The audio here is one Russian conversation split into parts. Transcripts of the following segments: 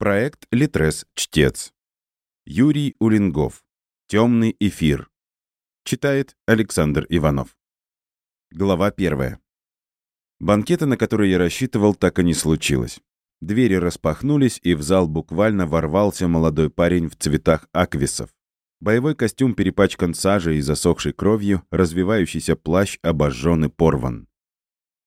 Проект «Литрес. Чтец». Юрий Улингов. «Темный эфир». Читает Александр Иванов. Глава первая. Банкета, на который я рассчитывал, так и не случилось. Двери распахнулись, и в зал буквально ворвался молодой парень в цветах аквисов. Боевой костюм перепачкан сажей и засохшей кровью, развивающийся плащ обожжен и порван.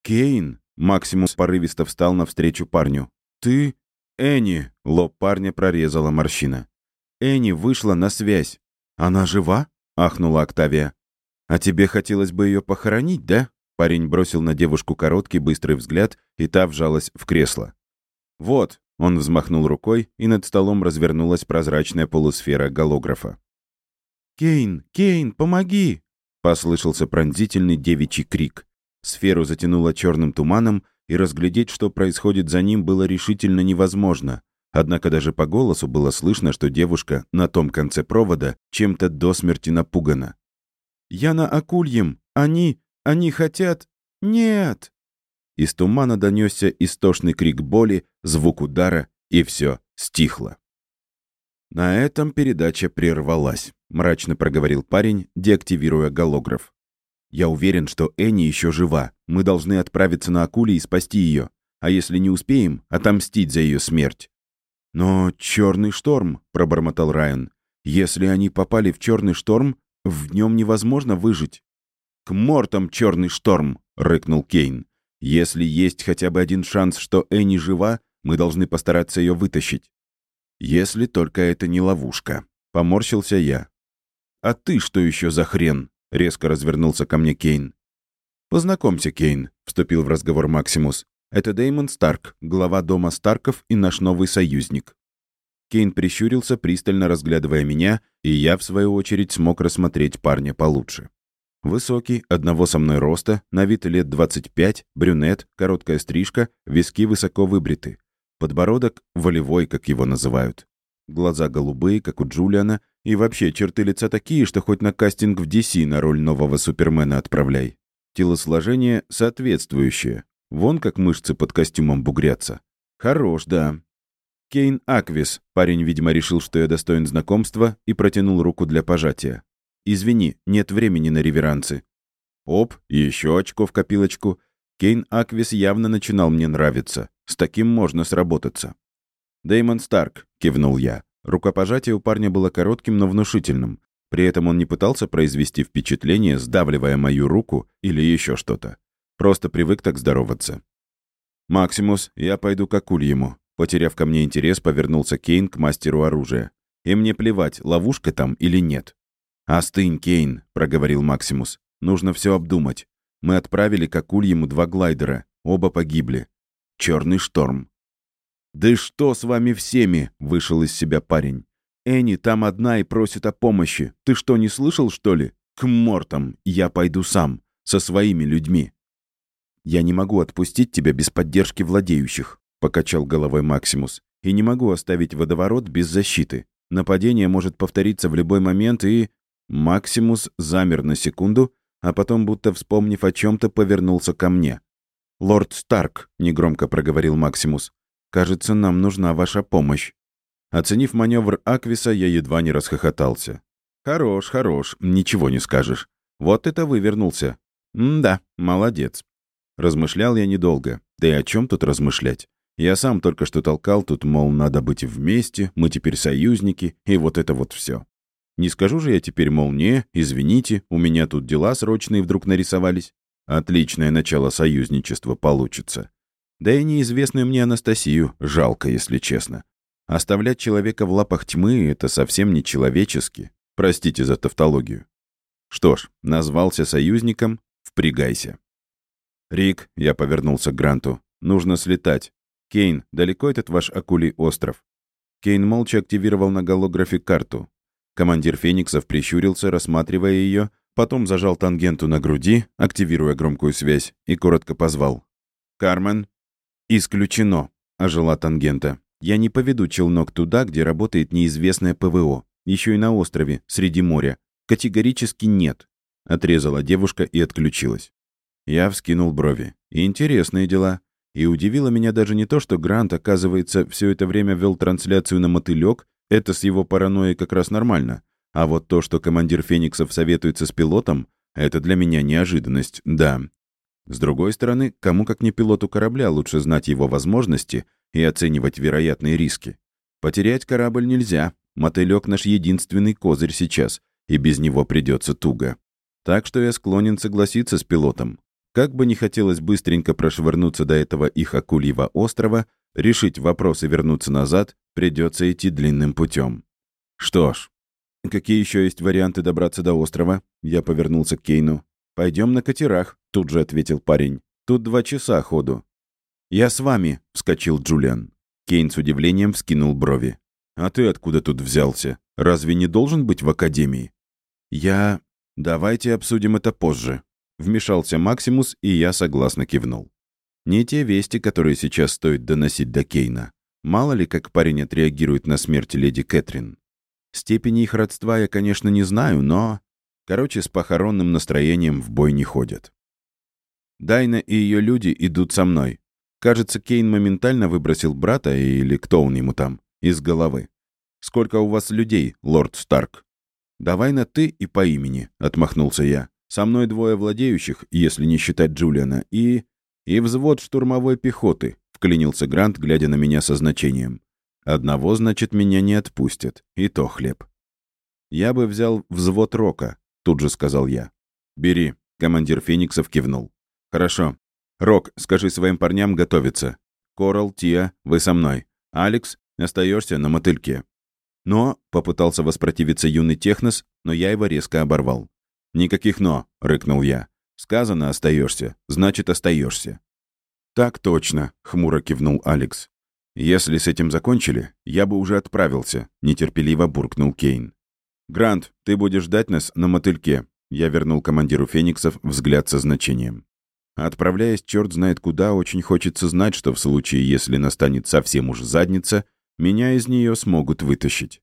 «Кейн!» — Максимус порывисто встал навстречу парню. «Ты...» «Энни!» — лоб парня прорезала морщина. «Энни вышла на связь. Она жива?» — ахнула Октавия. «А тебе хотелось бы ее похоронить, да?» Парень бросил на девушку короткий быстрый взгляд, и та вжалась в кресло. «Вот», — он взмахнул рукой, и над столом развернулась прозрачная полусфера голографа. «Кейн! Кейн, помоги!» — послышался пронзительный девичий крик. Сферу затянуло черным туманом, и разглядеть, что происходит за ним, было решительно невозможно. Однако даже по голосу было слышно, что девушка на том конце провода чем-то до смерти напугана. «Я на Акульем! Они... они хотят... Нет!» Из тумана донесся истошный крик боли, звук удара, и все стихло. На этом передача прервалась, мрачно проговорил парень, деактивируя голограф. Я уверен, что Энни еще жива. Мы должны отправиться на Акуле и спасти ее. А если не успеем, отомстить за ее смерть. Но черный шторм, пробормотал Райан. Если они попали в черный шторм, в нем невозможно выжить. К мортам черный шторм, рыкнул Кейн. Если есть хотя бы один шанс, что Энни жива, мы должны постараться ее вытащить. Если только это не ловушка. Поморщился я. А ты что еще за хрен? Резко развернулся ко мне Кейн. «Познакомься, Кейн», — вступил в разговор Максимус. «Это Деймон Старк, глава дома Старков и наш новый союзник». Кейн прищурился, пристально разглядывая меня, и я, в свою очередь, смог рассмотреть парня получше. Высокий, одного со мной роста, на вид лет 25, брюнет, короткая стрижка, виски высоко выбриты. Подбородок волевой, как его называют. Глаза голубые, как у Джулиана, и вообще, черты лица такие, что хоть на кастинг в DC на роль нового Супермена отправляй. Телосложение соответствующее. Вон как мышцы под костюмом бугрятся. Хорош, да. Кейн Аквис. Парень, видимо, решил, что я достоин знакомства, и протянул руку для пожатия. «Извини, нет времени на реверансы». Оп, еще очко в копилочку. Кейн Аквис явно начинал мне нравиться. С таким можно сработаться. «Дэймон Старк», — кивнул я. Рукопожатие у парня было коротким, но внушительным. При этом он не пытался произвести впечатление, сдавливая мою руку или еще что-то. Просто привык так здороваться. «Максимус, я пойду к ему. Потеряв ко мне интерес, повернулся Кейн к мастеру оружия. «И мне плевать, ловушка там или нет». «Остынь, Кейн», — проговорил Максимус. «Нужно все обдумать. Мы отправили к ему два глайдера. Оба погибли. Черный шторм. «Да что с вами всеми?» — вышел из себя парень. «Энни там одна и просит о помощи. Ты что, не слышал, что ли? К мортам. Я пойду сам. Со своими людьми». «Я не могу отпустить тебя без поддержки владеющих», — покачал головой Максимус. «И не могу оставить водоворот без защиты. Нападение может повториться в любой момент и...» Максимус замер на секунду, а потом, будто вспомнив о чем-то, повернулся ко мне. «Лорд Старк», — негромко проговорил Максимус, Кажется, нам нужна ваша помощь». Оценив маневр Аквиса, я едва не расхохотался. «Хорош, хорош, ничего не скажешь. Вот это вывернулся. М-да, молодец». Размышлял я недолго. Да и о чем тут размышлять? Я сам только что толкал тут, мол, надо быть вместе, мы теперь союзники, и вот это вот все. Не скажу же я теперь, мол, не, извините, у меня тут дела срочные вдруг нарисовались. Отличное начало союзничества получится. Да и неизвестную мне Анастасию жалко, если честно. Оставлять человека в лапах тьмы — это совсем не человечески. Простите за тавтологию. Что ж, назвался союзником, впрягайся. «Рик», — я повернулся к Гранту, — «нужно слетать. Кейн, далеко этот ваш акулий остров?» Кейн молча активировал на голографе карту. Командир Фениксов прищурился, рассматривая ее, потом зажал тангенту на груди, активируя громкую связь, и коротко позвал. «Кармен, «Исключено», — ожила тангента. «Я не поведу челнок туда, где работает неизвестное ПВО. Еще и на острове, среди моря. Категорически нет», — отрезала девушка и отключилась. Я вскинул брови. «Интересные дела. И удивило меня даже не то, что Грант, оказывается, все это время вел трансляцию на мотылек, это с его паранойей как раз нормально. А вот то, что командир Фениксов советуется с пилотом, это для меня неожиданность, да. С другой стороны, кому как не пилоту корабля лучше знать его возможности и оценивать вероятные риски. Потерять корабль нельзя. Мотылек наш единственный козырь сейчас, и без него придется туго. Так что я склонен согласиться с пилотом. Как бы не хотелось быстренько прошвырнуться до этого их акульего острова, решить вопрос и вернуться назад, придется идти длинным путем. Что ж, какие еще есть варианты добраться до острова? Я повернулся к Кейну. Пойдем на катерах, тут же ответил парень. Тут два часа ходу. «Я с вами», — вскочил Джулиан. Кейн с удивлением вскинул брови. «А ты откуда тут взялся? Разве не должен быть в академии?» «Я... Давайте обсудим это позже», — вмешался Максимус, и я согласно кивнул. Не те вести, которые сейчас стоит доносить до Кейна. Мало ли, как парень отреагирует на смерть леди Кэтрин. Степени их родства я, конечно, не знаю, но... Короче, с похоронным настроением в бой не ходят. Дайна и ее люди идут со мной. Кажется, Кейн моментально выбросил брата, или кто он ему там, из головы. «Сколько у вас людей, лорд Старк?» «Давай на «ты» и по имени», — отмахнулся я. «Со мной двое владеющих, если не считать Джулиана, и...» «И взвод штурмовой пехоты», — вклинился Грант, глядя на меня со значением. «Одного, значит, меня не отпустят. И то хлеб». «Я бы взял взвод Рока», — тут же сказал я. «Бери», — командир Фениксов кивнул. «Хорошо. «Рок, скажи своим парням готовиться. Корал, Тия, вы со мной. Алекс, остаешься на мотыльке». «Но», — попытался воспротивиться юный технос, но я его резко оборвал. «Никаких «но», — рыкнул я. «Сказано, остаешься, значит, остаешься». «Так точно», — хмуро кивнул Алекс. «Если с этим закончили, я бы уже отправился», — нетерпеливо буркнул Кейн. «Грант, ты будешь ждать нас на мотыльке», — я вернул командиру Фениксов взгляд со значением. Отправляясь черт знает куда, очень хочется знать, что в случае, если настанет совсем уж задница, меня из нее смогут вытащить.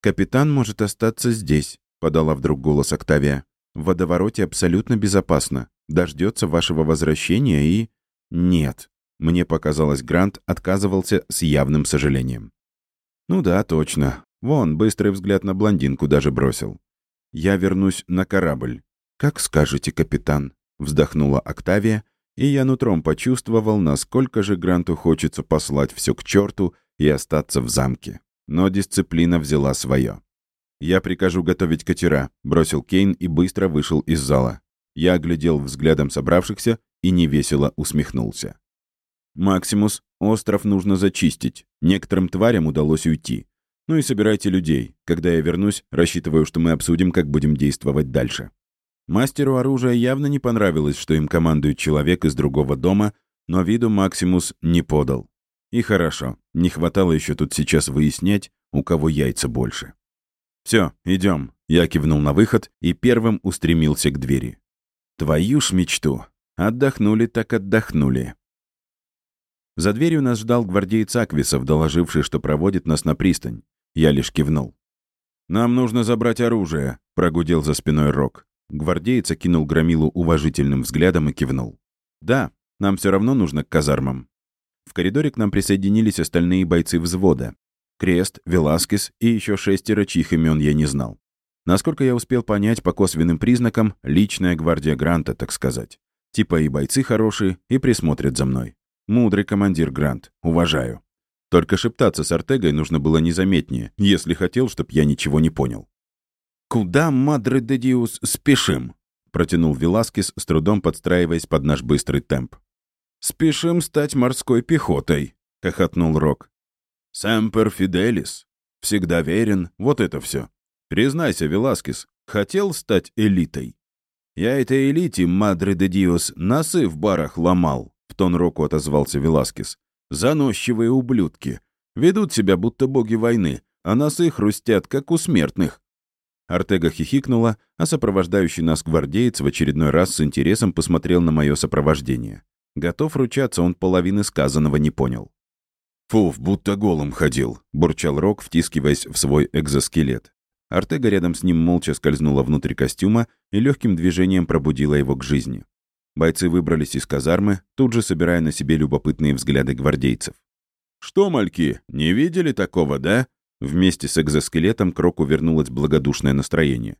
«Капитан может остаться здесь», — подала вдруг голос Октавия. «В водовороте абсолютно безопасно. Дождется вашего возвращения и...» «Нет», — мне показалось, Грант отказывался с явным сожалением. «Ну да, точно. Вон, быстрый взгляд на блондинку даже бросил. Я вернусь на корабль. Как скажете, капитан» вздохнула Октавия, и я нутром почувствовал, насколько же Гранту хочется послать все к черту и остаться в замке. Но дисциплина взяла свое. «Я прикажу готовить катера», — бросил Кейн и быстро вышел из зала. Я оглядел взглядом собравшихся и невесело усмехнулся. «Максимус, остров нужно зачистить. Некоторым тварям удалось уйти. Ну и собирайте людей. Когда я вернусь, рассчитываю, что мы обсудим, как будем действовать дальше». Мастеру оружия явно не понравилось, что им командует человек из другого дома, но виду Максимус не подал. И хорошо, не хватало еще тут сейчас выяснять, у кого яйца больше. Все, идем. Я кивнул на выход и первым устремился к двери. Твою ж мечту. Отдохнули так отдохнули. За дверью нас ждал гвардеец Аквисов, доложивший, что проводит нас на пристань. Я лишь кивнул. «Нам нужно забрать оружие», — прогудел за спиной Рок. Гвардеец окинул Громилу уважительным взглядом и кивнул. «Да, нам все равно нужно к казармам». В коридоре к нам присоединились остальные бойцы взвода. Крест, Веласкес и еще шестеро, чьих имен я не знал. Насколько я успел понять по косвенным признакам, личная гвардия Гранта, так сказать. Типа и бойцы хорошие, и присмотрят за мной. Мудрый командир Грант, уважаю. Только шептаться с Артегой нужно было незаметнее, если хотел, чтоб я ничего не понял. «Куда, Мадре де Диус, спешим?» — протянул Веласкес, с трудом подстраиваясь под наш быстрый темп. «Спешим стать морской пехотой», — хохотнул Рок. «Сэмпер Фиделис. Всегда верен. Вот это все. Признайся, Веласкес, хотел стать элитой?» «Я этой элите, Мадре де Диос, носы в барах ломал», — в тон Року отозвался Веласкес. «Заносчивые ублюдки. Ведут себя, будто боги войны, а носы хрустят, как у смертных. Артега хихикнула, а сопровождающий нас гвардеец в очередной раз с интересом посмотрел на мое сопровождение. Готов ручаться, он половины сказанного не понял. «Фуф, будто голым ходил», — бурчал Рок, втискиваясь в свой экзоскелет. Артега рядом с ним молча скользнула внутрь костюма и легким движением пробудила его к жизни. Бойцы выбрались из казармы, тут же собирая на себе любопытные взгляды гвардейцев. «Что, мальки, не видели такого, да?» Вместе с экзоскелетом к Року вернулось благодушное настроение.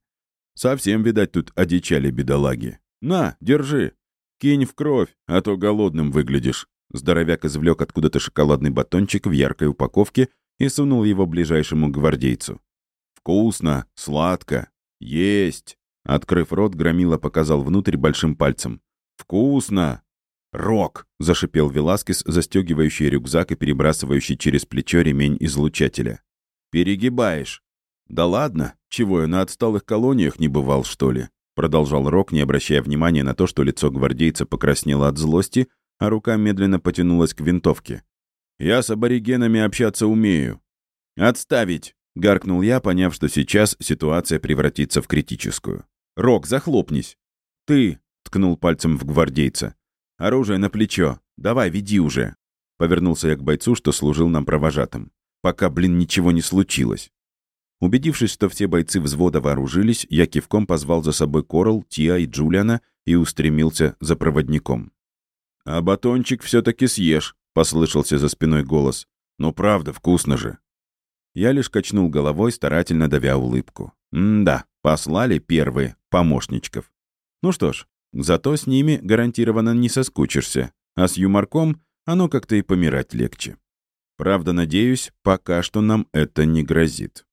«Совсем, видать, тут одичали бедолаги. На, держи. Кинь в кровь, а то голодным выглядишь». Здоровяк извлек откуда-то шоколадный батончик в яркой упаковке и сунул его ближайшему гвардейцу. «Вкусно, сладко, есть!» Открыв рот, Громила показал внутрь большим пальцем. «Вкусно!» «Рок!» — зашипел Веласкес, застегивающий рюкзак и перебрасывающий через плечо ремень излучателя. «Перегибаешь!» «Да ладно, чего я на отсталых колониях не бывал, что ли?» Продолжал Рок, не обращая внимания на то, что лицо гвардейца покраснело от злости, а рука медленно потянулась к винтовке. «Я с аборигенами общаться умею». «Отставить!» — гаркнул я, поняв, что сейчас ситуация превратится в критическую. «Рок, захлопнись!» «Ты!» — ткнул пальцем в гвардейца. «Оружие на плечо. Давай, веди уже!» Повернулся я к бойцу, что служил нам провожатым. Пока, блин, ничего не случилось. Убедившись, что все бойцы взвода вооружились, я кивком позвал за собой Корал, Тиа и Джулиана и устремился за проводником. «А батончик все-таки съешь», — послышался за спиной голос. «Ну правда, вкусно же». Я лишь качнул головой, старательно давя улыбку. М-да, послали первые помощничков. Ну что ж, зато с ними гарантированно не соскучишься, а с юморком оно как-то и помирать легче. Правда, надеюсь, пока что нам это не грозит.